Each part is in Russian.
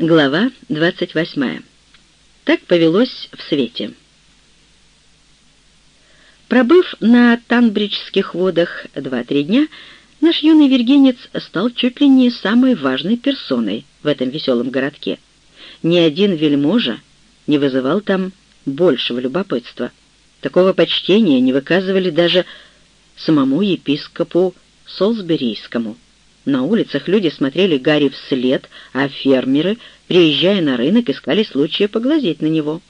Глава 28. Так повелось в свете. Пробыв на Танбриджских водах два-три дня, наш юный виргинец стал чуть ли не самой важной персоной в этом веселом городке. Ни один вельможа не вызывал там большего любопытства. Такого почтения не выказывали даже самому епископу Солсберийскому. На улицах люди смотрели Гарри вслед, а фермеры, приезжая на рынок, искали случая поглазеть на него.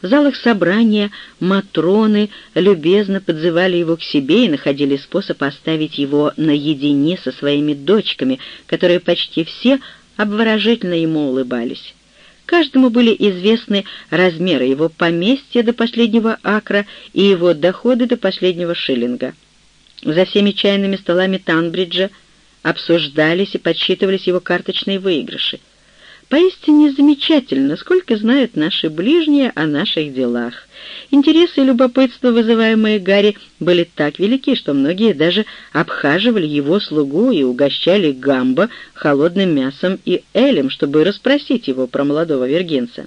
В залах собрания матроны любезно подзывали его к себе и находили способ оставить его наедине со своими дочками, которые почти все обворожительно ему улыбались. Каждому были известны размеры его поместья до последнего акра и его доходы до последнего шиллинга. За всеми чайными столами Танбриджа обсуждались и подсчитывались его карточные выигрыши. Поистине замечательно, сколько знают наши ближние о наших делах. Интересы и любопытство, вызываемые Гарри, были так велики, что многие даже обхаживали его слугу и угощали Гамбо холодным мясом и элем, чтобы расспросить его про молодого вергенца.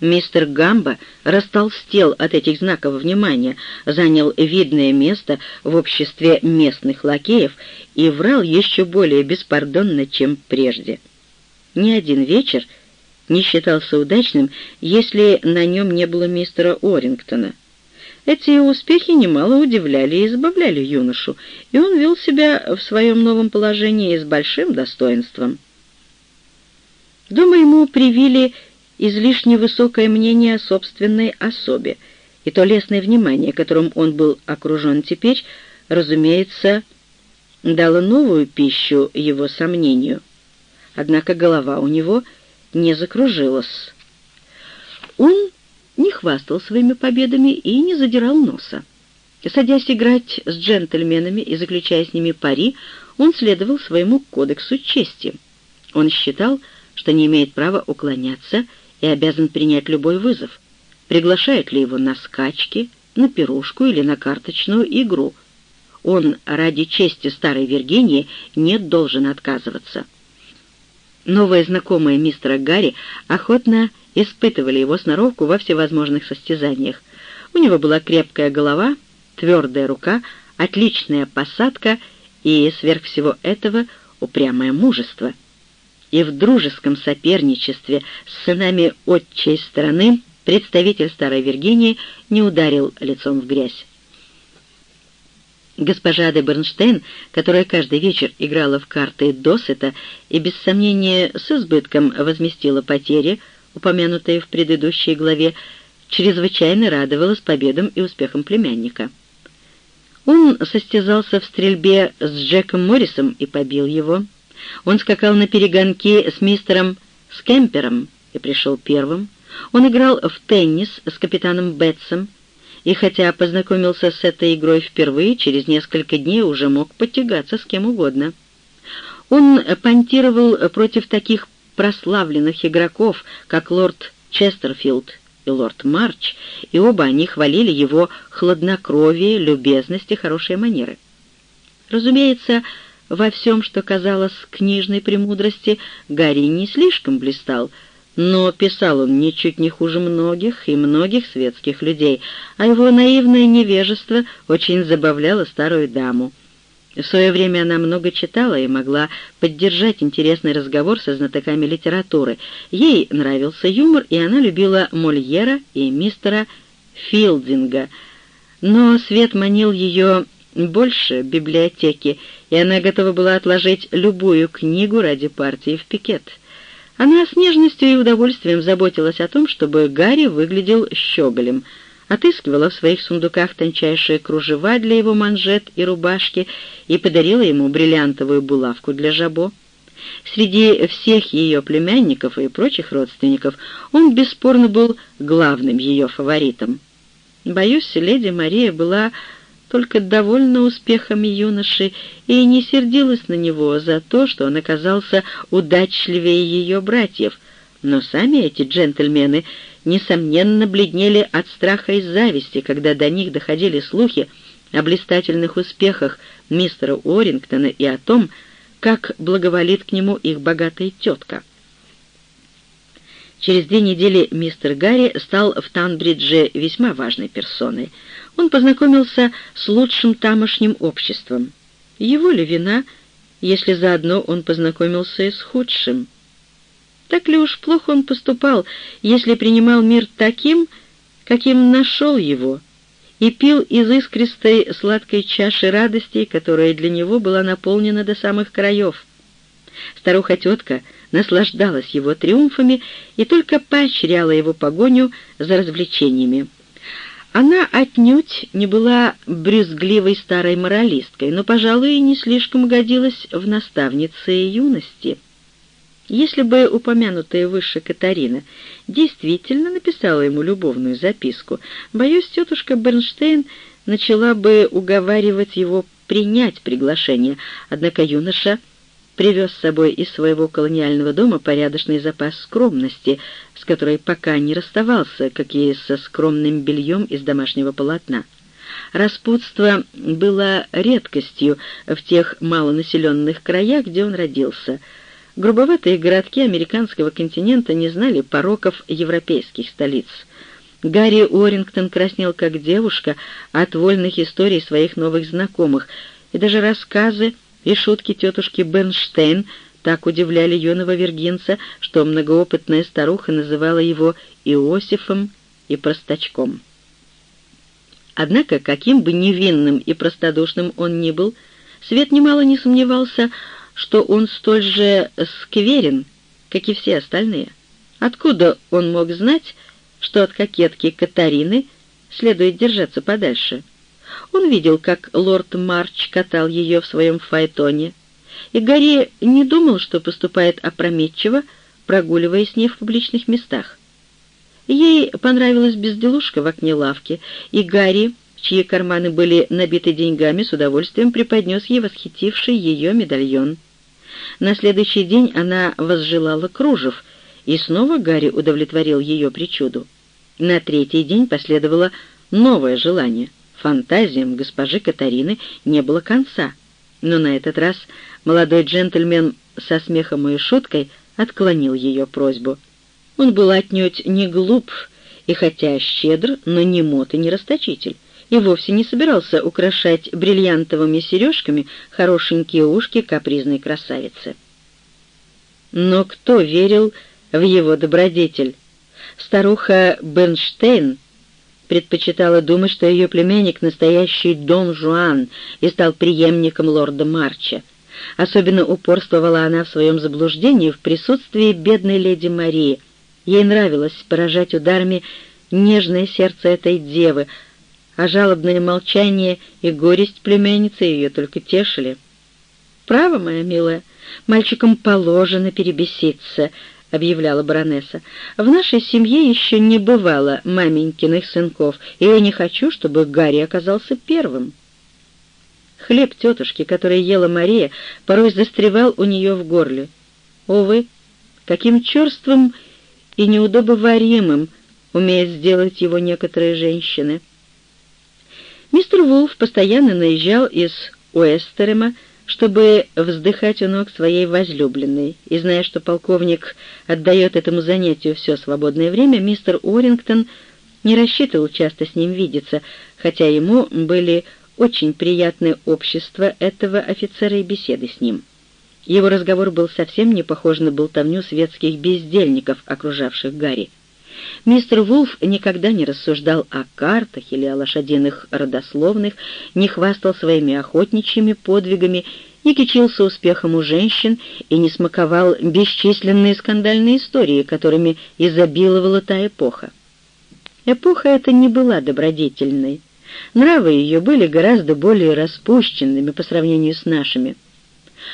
Мистер Гамбо растолстел от этих знаков внимания, занял видное место в обществе местных лакеев и врал еще более беспардонно, чем прежде. Ни один вечер не считался удачным, если на нем не было мистера Орингтона. Эти успехи немало удивляли и избавляли юношу, и он вел себя в своем новом положении с большим достоинством. Дома ему привили излишне высокое мнение о собственной особе, и то лестное внимание, которым он был окружен теперь, разумеется, дало новую пищу его сомнению. Однако голова у него не закружилась. Он не хвастал своими победами и не задирал носа. Садясь играть с джентльменами и заключая с ними пари, он следовал своему кодексу чести. Он считал, что не имеет права уклоняться и обязан принять любой вызов. Приглашают ли его на скачки, на пирушку или на карточную игру. Он ради чести старой Виргинии не должен отказываться. Новые знакомые мистера Гарри охотно испытывали его сноровку во всевозможных состязаниях. У него была крепкая голова, твердая рука, отличная посадка и, сверх всего этого, упрямое мужество — и в дружеском соперничестве с сынами отчей страны представитель Старой Виргинии не ударил лицом в грязь. Госпожа де Бернштейн, которая каждый вечер играла в карты досыта и без сомнения с избытком возместила потери, упомянутые в предыдущей главе, чрезвычайно радовалась победам и успехам племянника. Он состязался в стрельбе с Джеком Моррисом и побил его. Он скакал на перегонки с мистером Скемпером и пришел первым. Он играл в теннис с капитаном Бетсом, и хотя познакомился с этой игрой впервые, через несколько дней уже мог потягаться с кем угодно. Он понтировал против таких прославленных игроков, как лорд Честерфилд и лорд Марч, и оба они хвалили его хладнокровие, любезность и хорошие манеры. Разумеется, во всем, что казалось книжной премудрости, Гарри не слишком блистал, но писал он ничуть не хуже многих и многих светских людей, а его наивное невежество очень забавляло старую даму. В свое время она много читала и могла поддержать интересный разговор со знатоками литературы. Ей нравился юмор, и она любила Мольера и мистера Филдинга. Но свет манил ее больше библиотеки, и она готова была отложить любую книгу ради партии в пикет. Она с нежностью и удовольствием заботилась о том, чтобы Гарри выглядел щеголем, отыскивала в своих сундуках тончайшие кружева для его манжет и рубашки и подарила ему бриллиантовую булавку для жабо. Среди всех ее племянников и прочих родственников он бесспорно был главным ее фаворитом. Боюсь, леди Мария была только довольна успехами юноши и не сердилась на него за то, что он оказался удачливее ее братьев, но сами эти джентльмены, несомненно, бледнели от страха и зависти, когда до них доходили слухи о блистательных успехах мистера Уоррингтона и о том, как благоволит к нему их богатая тетка. Через две недели мистер Гарри стал в Танбридже весьма важной персоной. Он познакомился с лучшим тамошним обществом. Его ли вина, если заодно он познакомился и с худшим? Так ли уж плохо он поступал, если принимал мир таким, каким нашел его, и пил из искристой сладкой чаши радостей, которая для него была наполнена до самых краев? Старуха-тетка наслаждалась его триумфами и только поощряла его погоню за развлечениями. Она отнюдь не была брюзгливой старой моралисткой, но, пожалуй, не слишком годилась в наставнице юности. Если бы упомянутая выше Катарина действительно написала ему любовную записку, боюсь, тетушка Бернштейн начала бы уговаривать его принять приглашение, однако юноша привез с собой из своего колониального дома порядочный запас скромности, с которой пока не расставался, как и со скромным бельем из домашнего полотна. Распутство было редкостью в тех малонаселенных краях, где он родился. Грубоватые городки американского континента не знали пороков европейских столиц. Гарри Уоррингтон краснел как девушка от вольных историй своих новых знакомых, и даже рассказы и шутки тетушки Бенштейн так удивляли юного вергинца, что многоопытная старуха называла его Иосифом и простачком. Однако, каким бы невинным и простодушным он ни был, Свет немало не сомневался, что он столь же скверен, как и все остальные. Откуда он мог знать, что от кокетки Катарины следует держаться подальше? Он видел, как лорд Марч катал ее в своем файтоне, и Гарри не думал, что поступает опрометчиво, прогуливаясь с ней в публичных местах. Ей понравилась безделушка в окне лавки, и Гарри, чьи карманы были набиты деньгами, с удовольствием преподнес ей восхитивший ее медальон. На следующий день она возжелала кружев, и снова Гарри удовлетворил ее причуду. На третий день последовало новое желание — Фантазиям госпожи Катарины не было конца, но на этот раз молодой джентльмен со смехом и шуткой отклонил ее просьбу. Он был отнюдь не глуп и хотя щедр, но не мот и не расточитель, и вовсе не собирался украшать бриллиантовыми сережками хорошенькие ушки капризной красавицы. Но кто верил в его добродетель? Старуха Бернштейн предпочитала думать, что ее племянник — настоящий Дон Жуан и стал преемником лорда Марча. Особенно упорствовала она в своем заблуждении в присутствии бедной леди Марии. Ей нравилось поражать ударами нежное сердце этой девы, а жалобное молчание и горесть племянницы ее только тешили. «Право, моя милая, мальчикам положено перебеситься», объявляла баронесса. «В нашей семье еще не бывало маменькиных сынков, и я не хочу, чтобы Гарри оказался первым». Хлеб тетушки, который ела Мария, порой застревал у нее в горле. Увы, каким черствым и неудобоваримым умеют сделать его некоторые женщины. Мистер Вулф постоянно наезжал из Уэстерема, чтобы вздыхать у ног своей возлюбленной, и зная, что полковник отдает этому занятию все свободное время, мистер Уоррингтон не рассчитывал часто с ним видеться, хотя ему были очень приятны общество этого офицера и беседы с ним. Его разговор был совсем не похож на болтовню светских бездельников, окружавших Гарри. Мистер Вулф никогда не рассуждал о картах или о лошадиных родословных, не хвастал своими охотничьими подвигами, не кичился успехом у женщин и не смаковал бесчисленные скандальные истории, которыми изобиловала та эпоха. Эпоха эта не была добродетельной. Нравы ее были гораздо более распущенными по сравнению с нашими.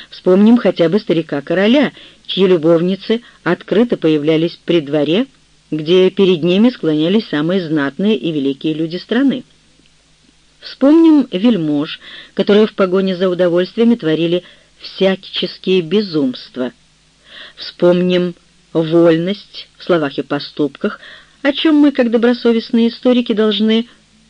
Вспомним хотя бы старика-короля, чьи любовницы открыто появлялись при дворе, где перед ними склонялись самые знатные и великие люди страны. Вспомним вельмож, которые в погоне за удовольствиями творили всяческие безумства. Вспомним вольность в словах и поступках, о чем мы, как добросовестные историки, должны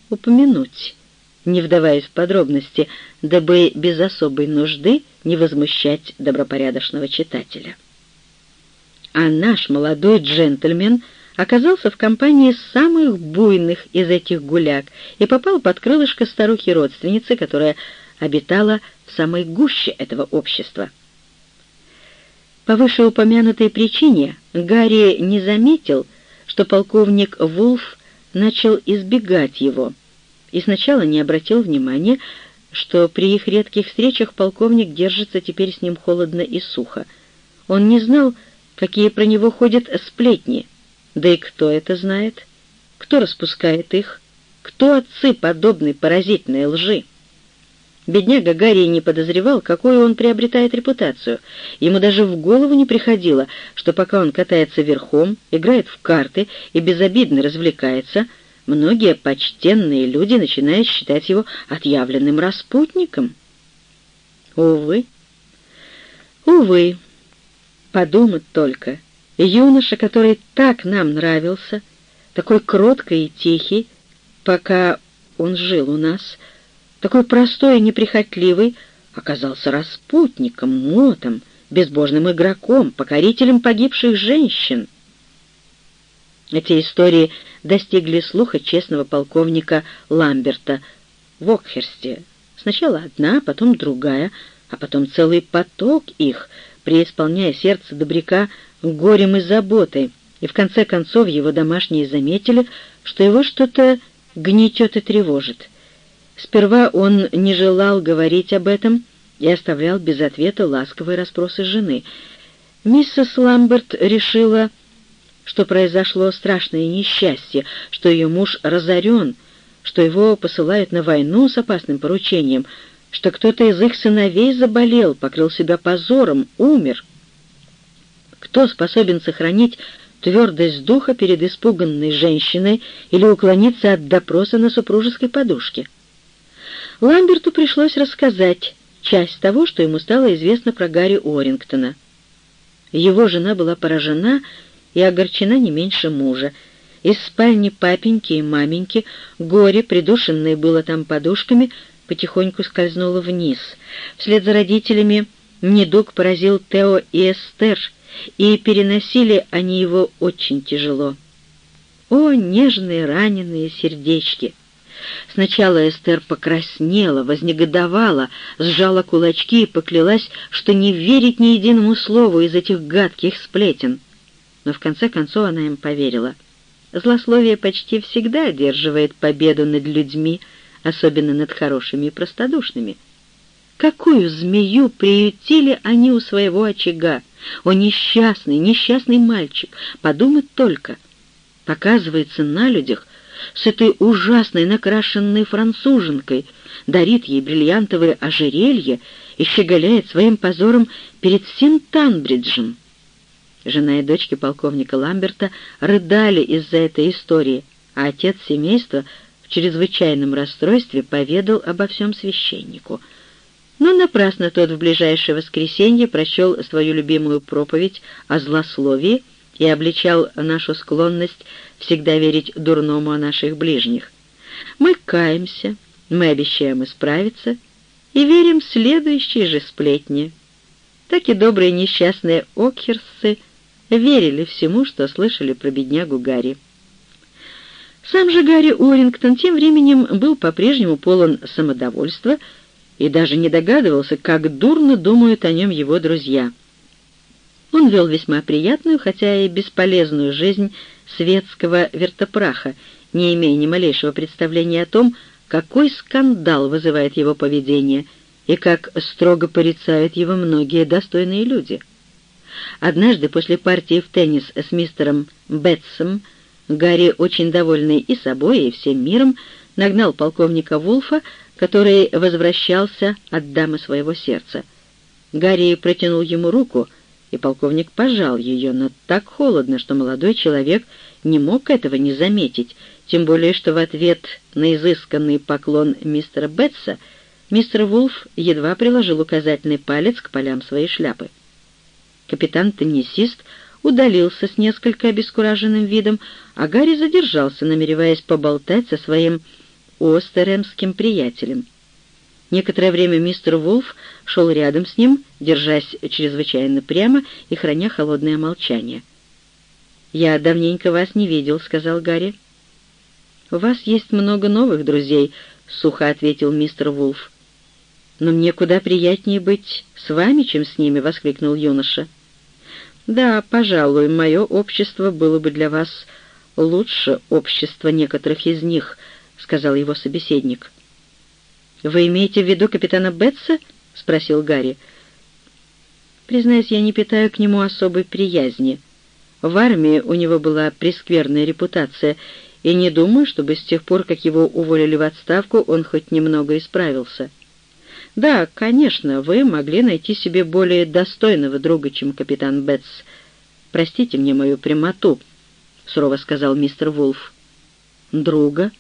упомянуть, не вдаваясь в подробности, дабы без особой нужды не возмущать добропорядочного читателя. А наш молодой джентльмен оказался в компании самых буйных из этих гуляк и попал под крылышко старухи-родственницы, которая обитала в самой гуще этого общества. По вышеупомянутой причине Гарри не заметил, что полковник Вулф начал избегать его, и сначала не обратил внимания, что при их редких встречах полковник держится теперь с ним холодно и сухо. Он не знал, какие про него ходят сплетни. Да и кто это знает? Кто распускает их? Кто отцы подобной поразительной лжи? Бедняга Гарри не подозревал, какую он приобретает репутацию. Ему даже в голову не приходило, что пока он катается верхом, играет в карты и безобидно развлекается, многие почтенные люди начинают считать его отъявленным распутником. Увы, увы, подумать только, юноша, который так нам нравился, такой кроткий и тихий, пока он жил у нас — такой простой и неприхотливый, оказался распутником, мотом, безбожным игроком, покорителем погибших женщин. Эти истории достигли слуха честного полковника Ламберта в Окхерсте. Сначала одна, потом другая, а потом целый поток их, преисполняя сердце добряка горем и заботой, и в конце концов его домашние заметили, что его что-то гнетет и тревожит. Сперва он не желал говорить об этом и оставлял без ответа ласковые расспросы жены. Миссис Ламберт решила, что произошло страшное несчастье, что ее муж разорен, что его посылают на войну с опасным поручением, что кто-то из их сыновей заболел, покрыл себя позором, умер. Кто способен сохранить твердость духа перед испуганной женщиной или уклониться от допроса на супружеской подушке? Ламберту пришлось рассказать часть того, что ему стало известно про Гарри Орингтона. Его жена была поражена и огорчена не меньше мужа. Из спальни папеньки и маменьки горе, придушенное было там подушками, потихоньку скользнуло вниз. Вслед за родителями недуг поразил Тео и Эстер, и переносили они его очень тяжело. О, нежные раненые сердечки! Сначала Эстер покраснела, вознегодовала, сжала кулачки и поклялась, что не верит ни единому слову из этих гадких сплетен. Но в конце концов она им поверила. Злословие почти всегда одерживает победу над людьми, особенно над хорошими и простодушными. Какую змею приютили они у своего очага? О, несчастный, несчастный мальчик! Подумать только! Показывается на людях, с этой ужасной накрашенной француженкой, дарит ей бриллиантовые ожерелья и щеголяет своим позором перед всем Танбриджем. Жена и дочки полковника Ламберта рыдали из-за этой истории, а отец семейства в чрезвычайном расстройстве поведал обо всем священнику. Но напрасно тот в ближайшее воскресенье прочел свою любимую проповедь о злословии и обличал нашу склонность всегда верить дурному о наших ближних. Мы каемся, мы обещаем исправиться и верим следующей же сплетни. Так и добрые несчастные окхерсцы верили всему, что слышали про беднягу Гарри. Сам же Гарри Уоррингтон тем временем был по-прежнему полон самодовольства и даже не догадывался, как дурно думают о нем его друзья. Он вел весьма приятную, хотя и бесполезную жизнь светского вертопраха, не имея ни малейшего представления о том, какой скандал вызывает его поведение и как строго порицают его многие достойные люди. Однажды после партии в теннис с мистером Бетсом Гарри, очень довольный и собой, и всем миром, нагнал полковника Вулфа, который возвращался от дамы своего сердца. Гарри протянул ему руку — и полковник пожал ее, но так холодно, что молодой человек не мог этого не заметить, тем более что в ответ на изысканный поклон мистера Бетса мистер Вулф едва приложил указательный палец к полям своей шляпы. Капитан-теннисист удалился с несколько обескураженным видом, а Гарри задержался, намереваясь поболтать со своим остеремским приятелем. Некоторое время мистер Вулф шел рядом с ним, держась чрезвычайно прямо и храня холодное молчание. «Я давненько вас не видел», — сказал Гарри. «У вас есть много новых друзей», — сухо ответил мистер Вулф. «Но мне куда приятнее быть с вами, чем с ними», — воскликнул юноша. «Да, пожалуй, мое общество было бы для вас лучше общества некоторых из них», — сказал его собеседник. «Вы имеете в виду капитана Бетса?» — спросил Гарри. «Признаюсь, я не питаю к нему особой приязни. В армии у него была прескверная репутация, и не думаю, чтобы с тех пор, как его уволили в отставку, он хоть немного исправился. Да, конечно, вы могли найти себе более достойного друга, чем капитан Бетс. Простите мне мою прямоту», — сурово сказал мистер Вулф. «Друга?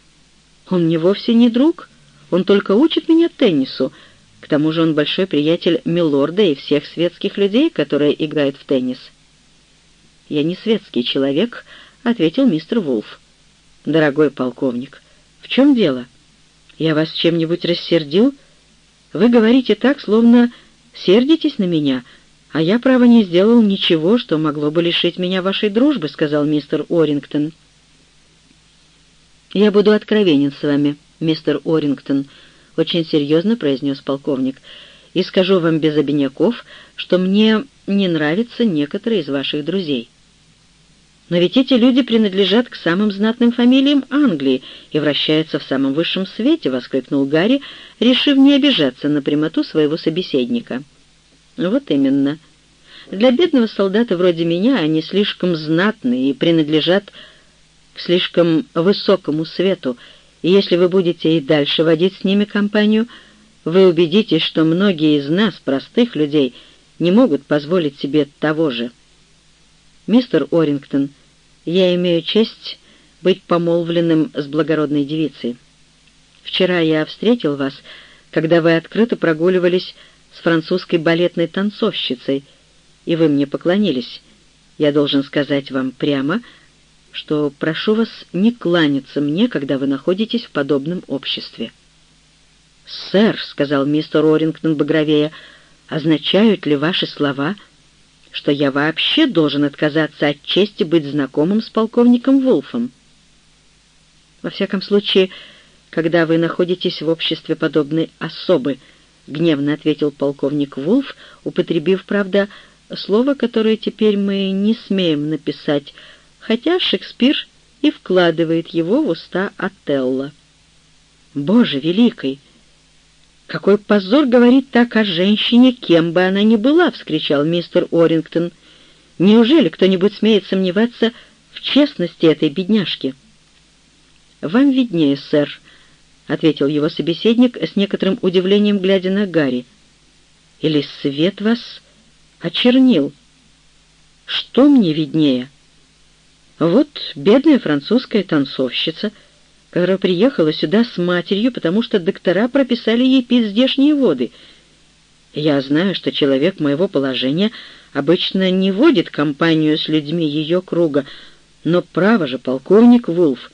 Он мне вовсе не друг. Он только учит меня теннису. К тому же он большой приятель Милорда и всех светских людей, которые играют в теннис». «Я не светский человек», — ответил мистер Вулф. «Дорогой полковник, в чем дело? Я вас чем-нибудь рассердил? Вы говорите так, словно сердитесь на меня, а я, право, не сделал ничего, что могло бы лишить меня вашей дружбы», — сказал мистер Орингтон. «Я буду откровенен с вами, мистер Орингтон», — очень серьезно произнес полковник, «и скажу вам без обиняков, что мне не нравятся некоторые из ваших друзей». Но ведь эти люди принадлежат к самым знатным фамилиям Англии и вращаются в самом высшем свете, — воскликнул Гарри, решив не обижаться на прямоту своего собеседника. Вот именно. Для бедного солдата вроде меня они слишком знатны и принадлежат слишком высокому свету, и если вы будете и дальше водить с ними компанию, вы убедитесь, что многие из нас, простых людей, не могут позволить себе того же. Мистер Орингтон — я имею честь быть помолвленным с благородной девицей. Вчера я встретил вас, когда вы открыто прогуливались с французской балетной танцовщицей, и вы мне поклонились. Я должен сказать вам прямо, что прошу вас не кланяться мне, когда вы находитесь в подобном обществе». «Сэр», — сказал мистер Орингтон багровея, — «означают ли ваши слова...» что я вообще должен отказаться от чести быть знакомым с полковником Вулфом. Во всяком случае, когда вы находитесь в обществе подобной особы, гневно ответил полковник Вулф, употребив, правда, слово, которое теперь мы не смеем написать, хотя Шекспир и вкладывает его в уста Отелло. «Боже великий! «Какой позор говорить так о женщине, кем бы она ни была!» — вскричал мистер Орингтон. «Неужели кто-нибудь смеет сомневаться в честности этой бедняжки?» «Вам виднее, сэр», — ответил его собеседник с некоторым удивлением, глядя на Гарри. «Или свет вас очернил?» «Что мне виднее?» «Вот бедная французская танцовщица — которая приехала сюда с матерью, потому что доктора прописали ей пить здешние воды. Я знаю, что человек моего положения обычно не водит компанию с людьми ее круга, но право же, полковник Вулф,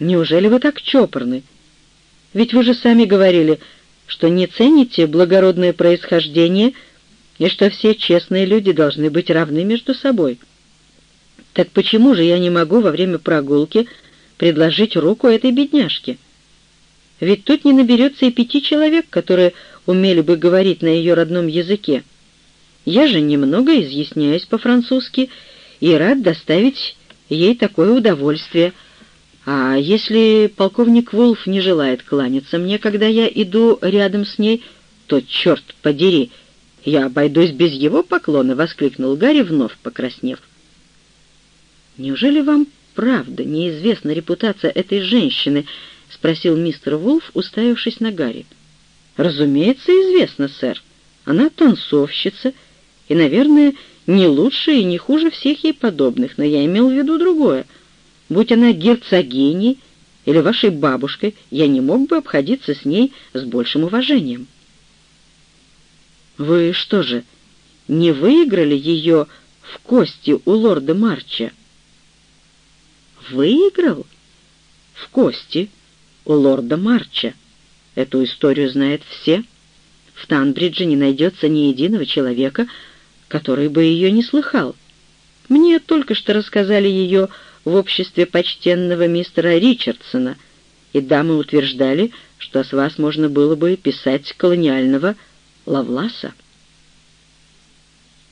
неужели вы так чопорны? Ведь вы же сами говорили, что не цените благородное происхождение и что все честные люди должны быть равны между собой. Так почему же я не могу во время прогулки предложить руку этой бедняжке. Ведь тут не наберется и пяти человек, которые умели бы говорить на ее родном языке. Я же немного изъясняюсь по-французски и рад доставить ей такое удовольствие. А если полковник Волф не желает кланяться мне, когда я иду рядом с ней, то, черт подери, я обойдусь без его поклона, — воскликнул Гарри, вновь покраснев. «Неужели вам правда неизвестна репутация этой женщины?» — спросил мистер Вулф, уставившись на Гарри. «Разумеется, известно, сэр. Она танцовщица и, наверное, не лучше и не хуже всех ей подобных, но я имел в виду другое. Будь она герцогиней или вашей бабушкой, я не мог бы обходиться с ней с большим уважением». «Вы что же, не выиграли ее в кости у лорда Марча?» «Выиграл?» «В кости у лорда Марча». Эту историю знают все. В Танбридже не найдется ни единого человека, который бы ее не слыхал. Мне только что рассказали ее в обществе почтенного мистера Ричардсона, и дамы утверждали, что с вас можно было бы писать колониального Лавласа.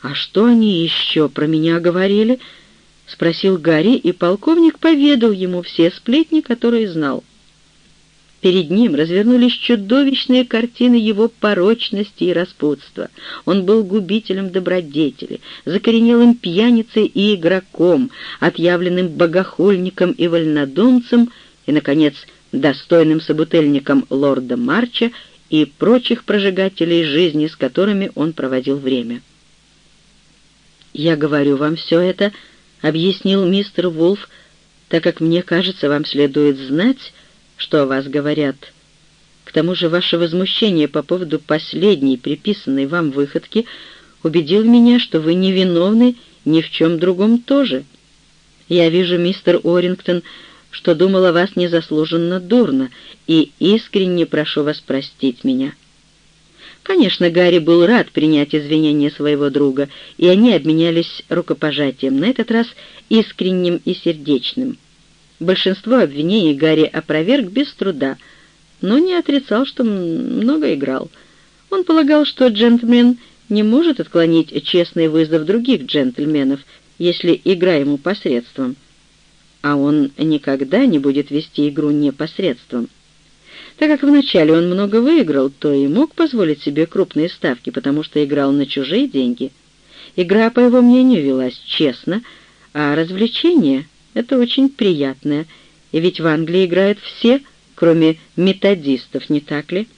«А что они еще про меня говорили?» — спросил Гарри, и полковник поведал ему все сплетни, которые знал. Перед ним развернулись чудовищные картины его порочности и распутства. Он был губителем добродетели, закоренелым пьяницей и игроком, отъявленным богохульником и вольнодумцем и, наконец, достойным собутыльником лорда Марча и прочих прожигателей жизни, с которыми он проводил время. «Я говорю вам все это», — объяснил мистер Вулф, «так как мне кажется, вам следует знать, что о вас говорят. К тому же ваше возмущение по поводу последней приписанной вам выходки убедил меня, что вы невиновны ни в чем другом тоже. Я вижу, мистер Орингтон, что думал о вас незаслуженно дурно, и искренне прошу вас простить меня». Конечно, Гарри был рад принять извинения своего друга, и они обменялись рукопожатием, на этот раз искренним и сердечным. Большинство обвинений Гарри опроверг без труда, но не отрицал, что много играл. Он полагал, что джентльмен не может отклонить честный вызов других джентльменов, если игра ему посредством. А он никогда не будет вести игру непосредством. Так как вначале он много выиграл, то и мог позволить себе крупные ставки, потому что играл на чужие деньги. Игра, по его мнению, велась честно, а развлечение это очень приятное, и ведь в Англии играют все, кроме методистов, не так ли?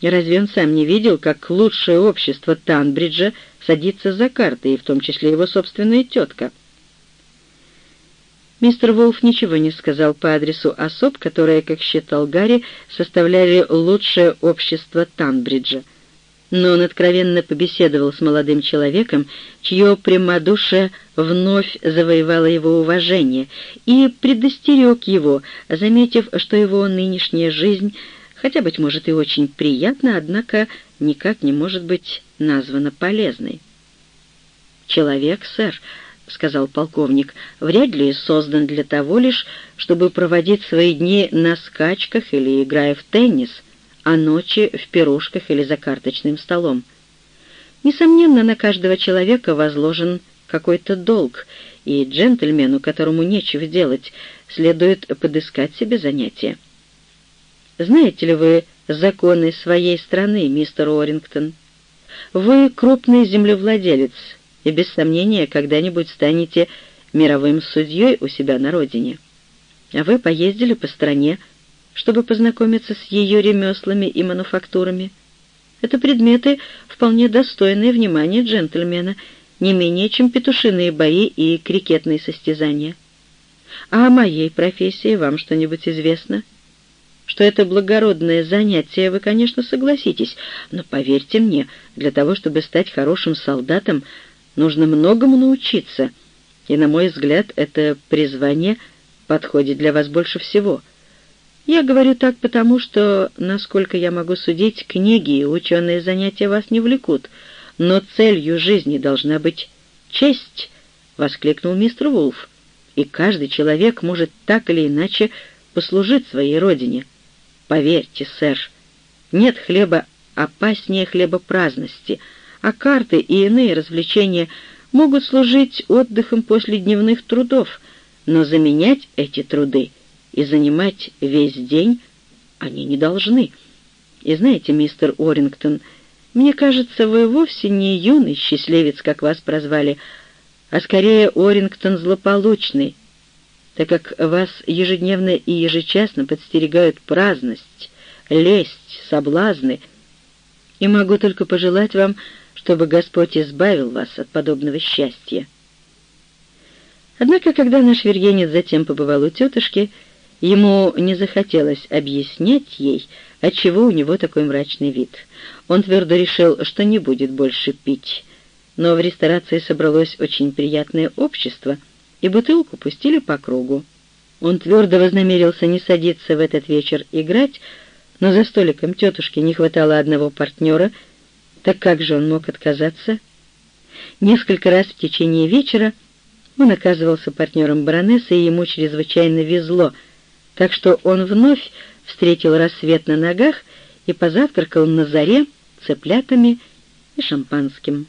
Разве он сам не видел, как лучшее общество Танбриджа садится за карты, и в том числе его собственная тетка? Мистер Волф ничего не сказал по адресу особ, которые, как считал Гарри, составляли лучшее общество Танбриджа но он откровенно побеседовал с молодым человеком, чье прямодушие вновь завоевало его уважение, и предостерег его, заметив, что его нынешняя жизнь, хотя, быть может, и очень приятна, однако никак не может быть названа полезной. «Человек, сэр», — сказал полковник, — «вряд ли создан для того лишь, чтобы проводить свои дни на скачках или играя в теннис» а ночи в пирушках или за карточным столом. Несомненно, на каждого человека возложен какой-то долг, и джентльмену, которому нечего делать, следует подыскать себе занятие. Знаете ли вы законы своей страны, мистер Орингтон? Вы крупный землевладелец, и без сомнения когда-нибудь станете мировым судьей у себя на родине. А вы поездили по стране, чтобы познакомиться с ее ремеслами и мануфактурами. Это предметы, вполне достойные внимания джентльмена, не менее, чем петушиные бои и крикетные состязания. А о моей профессии вам что-нибудь известно? Что это благородное занятие, вы, конечно, согласитесь, но поверьте мне, для того, чтобы стать хорошим солдатом, нужно многому научиться, и, на мой взгляд, это призвание подходит для вас больше всего — я говорю так потому, что, насколько я могу судить, книги и ученые занятия вас не влекут, но целью жизни должна быть честь, — воскликнул мистер Вулф. И каждый человек может так или иначе послужить своей родине. Поверьте, сэр, нет хлеба опаснее хлеба праздности, а карты и иные развлечения могут служить отдыхом после дневных трудов, но заменять эти труды — и занимать весь день они не должны. И знаете, мистер Орингтон, мне кажется, вы вовсе не юный счастливец, как вас прозвали, а скорее Орингтон злополучный, так как вас ежедневно и ежечасно подстерегают праздность, лесть, соблазны, и могу только пожелать вам, чтобы Господь избавил вас от подобного счастья. Однако, когда наш вергенец затем побывал у тетушки, Ему не захотелось объяснять ей, отчего у него такой мрачный вид. Он твердо решил, что не будет больше пить. Но в ресторации собралось очень приятное общество, и бутылку пустили по кругу. Он твердо вознамерился не садиться в этот вечер играть, но за столиком тетушки не хватало одного партнера, так как же он мог отказаться? Несколько раз в течение вечера он оказывался партнером баронессы, и ему чрезвычайно везло, так что он вновь встретил рассвет на ногах и позавтракал на заре цыплятами и шампанским.